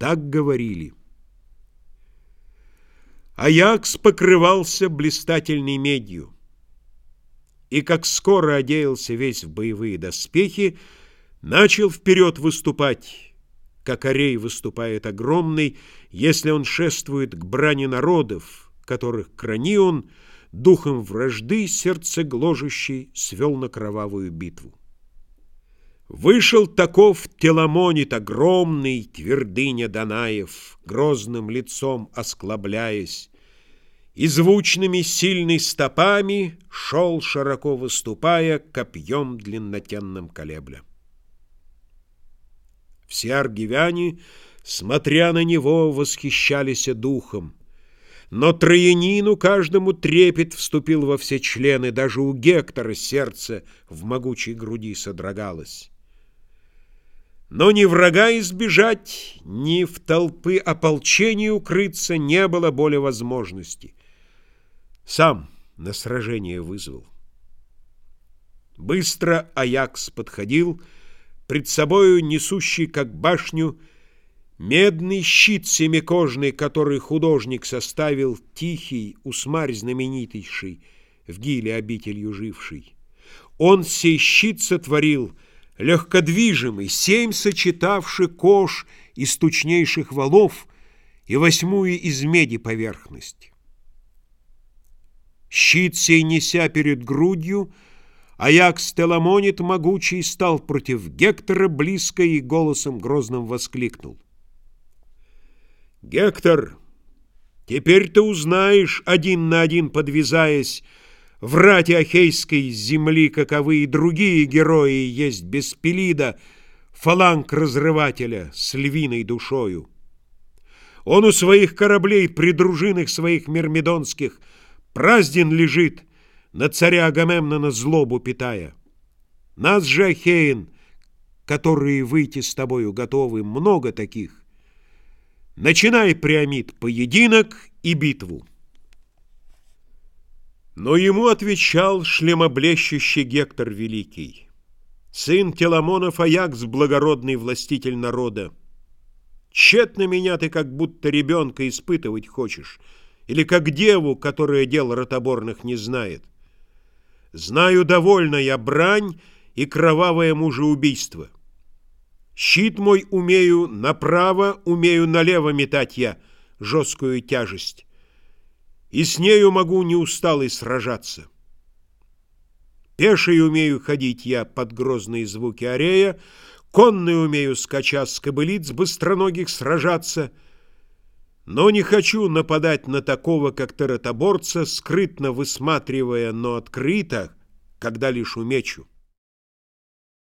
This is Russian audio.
Так говорили. Аякс покрывался блистательной медью, и, как скоро оделся весь в боевые доспехи, начал вперед выступать, как орей выступает огромный, если он шествует к брани народов, которых крани он, духом вражды сердце гложущий свел на кровавую битву. Вышел таков Теламонит огромный, твердыня Данаев, грозным лицом осклабляясь, и звучными сильной стопами шел, широко выступая, копьем длиннотенным колебля. Все аргивяне, смотря на него, восхищались духом, но Троянину каждому трепет вступил во все члены, даже у Гектора сердце в могучей груди содрогалось. Но ни врага избежать, ни в толпы ополчения укрыться не было более возможности. Сам на сражение вызвал. Быстро Аякс подходил, пред собою несущий, как башню, медный щит семикожный, который художник составил, тихий, усмарь знаменитейший, в гиле обителью живший. Он сей щит сотворил — легкодвижимый, семь сочетавший кож из тучнейших валов и восьмую из меди поверхность. Щит сей неся перед грудью, Аякс Теламонит могучий стал против Гектора близко и голосом грозным воскликнул. «Гектор, теперь ты узнаешь, один на один подвязаясь, в рате Ахейской земли, каковы и другие герои, есть Беспелида, фаланг разрывателя с львиной душою. Он у своих кораблей при дружинах своих мирмидонских празден лежит, на царя Агамемнона злобу питая. Нас же, Ахеин, которые выйти с тобою готовы, много таких. Начинай, Приамид, поединок и битву. Но ему отвечал шлемоблещущий Гектор Великий, сын Теламонов Аякс, благородный властитель народа. Тщетно меня ты как будто ребенка испытывать хочешь, или как деву, которая дел ротоборных не знает. Знаю довольно я брань и кровавое мужеубийство. Щит мой умею направо, умею налево метать я жесткую тяжесть и с нею могу неусталый сражаться. Пеший умею ходить я под грозные звуки арея, конный умею, скача с кобылиц быстроногих, сражаться, но не хочу нападать на такого, как тератоборца, скрытно высматривая, но открыто, когда лишь умечу.